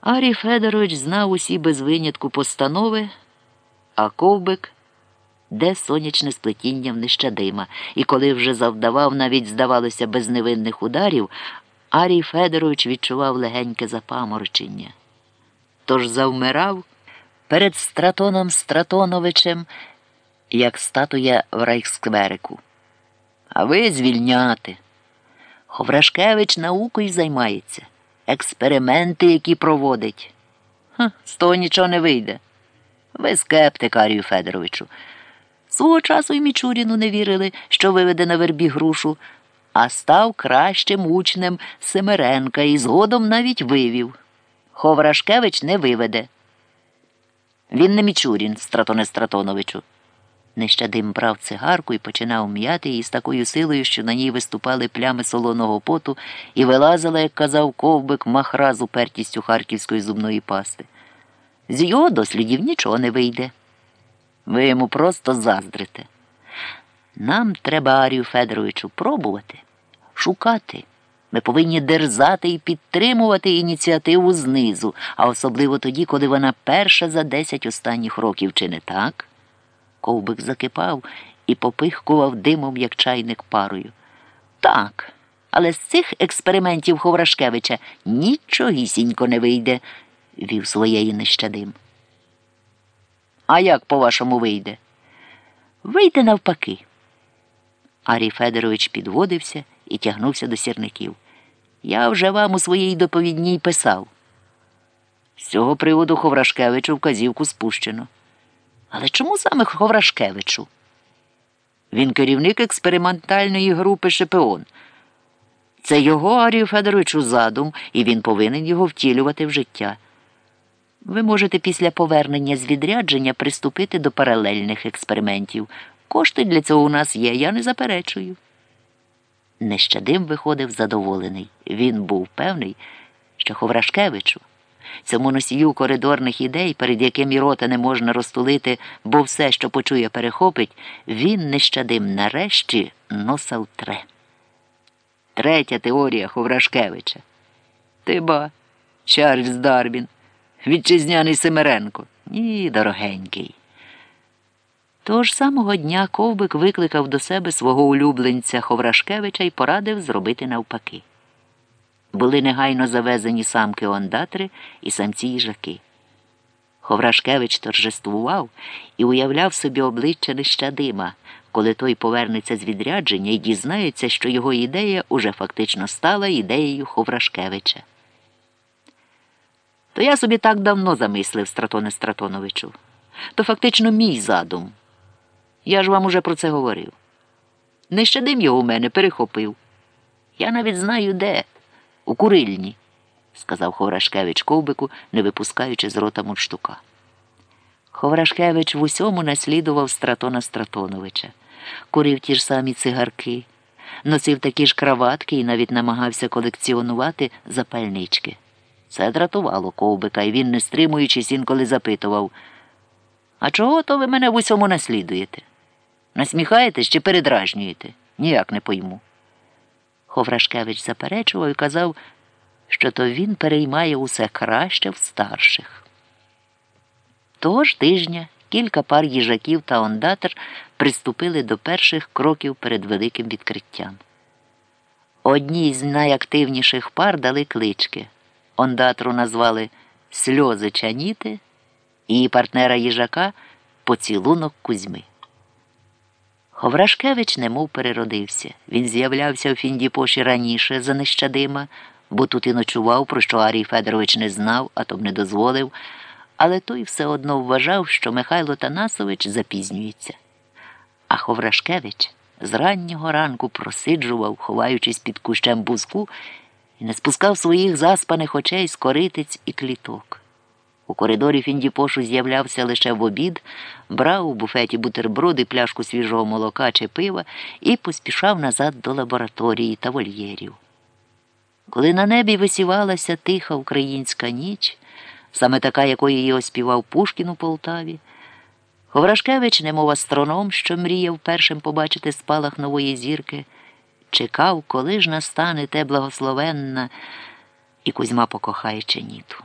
Арій Федорович знав усі без винятку постанови, а ковбик де сонячне сплетіння в нещадима, і коли вже завдавав, навіть, здавалося, безневинних ударів, Арій Федорович відчував легеньке запаморочення. Тож завмирав перед Стратоном Стратоновичем, як статуя в райскверику. А ви звільняти. Ховрашкевич наукою займається, експерименти, які проводить. Ха, з того нічого не вийде. Ви скептик, Арію Федоровичу. Свого часу й Мічуріну не вірили, що виведе на вербі грушу, а став кращим учнем Семеренка і згодом навіть вивів. Ховрашкевич не виведе. Він не Мічурін, Стратоне Стратоновичу. Нещадим брав цигарку і починав м'яти її з такою силою, що на ній виступали плями солоного поту і вилазила, як казав ковбик, махра з упертістю харківської зубної пасти. З його дослідів нічого не вийде. Ви йому просто заздрите. Нам треба, Арію Федоровичу, пробувати, шукати. Ми повинні дерзати і підтримувати ініціативу знизу, а особливо тоді, коли вона перша за десять останніх років, чи не так? Ковбик закипав і попихкував димом, як чайник парою. Так, але з цих експериментів Ховрашкевича нічогісінько не вийде, вів своєї нещадим. А як, по-вашому, вийде? Вийде навпаки. Арій Федорович підводився і тягнувся до сірників. Я вже вам у своїй доповідній писав. З цього приводу Ховрашкевичу вказівку спущено. Але чому саме Ховрашкевичу? Він керівник експериментальної групи Шепеон. Це його Арію Федоровичу задум, і він повинен його втілювати в життя. Ви можете після повернення з відрядження приступити до паралельних експериментів. Кошти для цього у нас є, я не заперечую. Нещадим виходив задоволений. Він був певний, що Ховрашкевичу, цьому носію коридорних ідей, перед яким і рота не можна розтулити, бо все, що почує, перехопить, він нещадим нарешті носа втре. Третя теорія Ховрашкевича. Ти ба, Чарльз Дарбін, вітчизняний Семеренко. Ні, дорогенький. Того ж самого дня ковбик викликав до себе свого улюбленця Ховрашкевича і порадив зробити навпаки. Були негайно завезені самки ондатри і самці їжаки. Ховрашкевич торжествував і уявляв собі обличчя нещадима, коли той повернеться з відрядження і дізнається, що його ідея уже фактично стала ідеєю Ховрашкевича. То я собі так давно замислив, Стратоне Стратоновичу. То фактично мій задум. Я ж вам уже про це говорив. Нещадим його у мене перехопив. Я навіть знаю де, у курильні, сказав Ховрашкевич ковбику, не випускаючи з рота мундштука. Ховрашкевич в усьому наслідував Стратона Стратоновича, курив ті ж самі цигарки, носив такі ж краватки і навіть намагався колекціонувати запальнички. Це дратувало ковбика, і він, не стримуючись, інколи запитував А чого то ви мене в усьому наслідуєте? Насміхаєтесь чи передражнюєте? Ніяк не пойму. Ховрашкевич заперечував і казав, що то він переймає усе краще в старших. Того ж тижня кілька пар їжаків та ондатр приступили до перших кроків перед великим відкриттям. Одній з найактивніших пар дали клички. Ондатру назвали Сльози Чаніти, її партнера їжака Поцілунок Кузьми. Ховрашкевич немов переродився. Він з'являвся у Фіндіпоші раніше за нещадима, бо тут і ночував, про що Арій Федорович не знав, а то б не дозволив, але той все одно вважав, що Михайло Танасович запізнюється. А Ховрашкевич з раннього ранку просиджував, ховаючись під кущем бузку, і не спускав своїх заспаних очей з коритиць і кліток. У коридорі Фіндіпошу з'являвся лише в обід, брав у буфеті бутерброди, пляшку свіжого молока чи пива і поспішав назад до лабораторії та вольєрів. Коли на небі висівалася тиха українська ніч, саме така, якої її оспівав Пушкін у Полтаві, Ховрашкевич, немов астроном, що мріяв першим побачити спалах нової зірки, чекав, коли ж настане те благословенна, і Кузьма покохає Ченіту.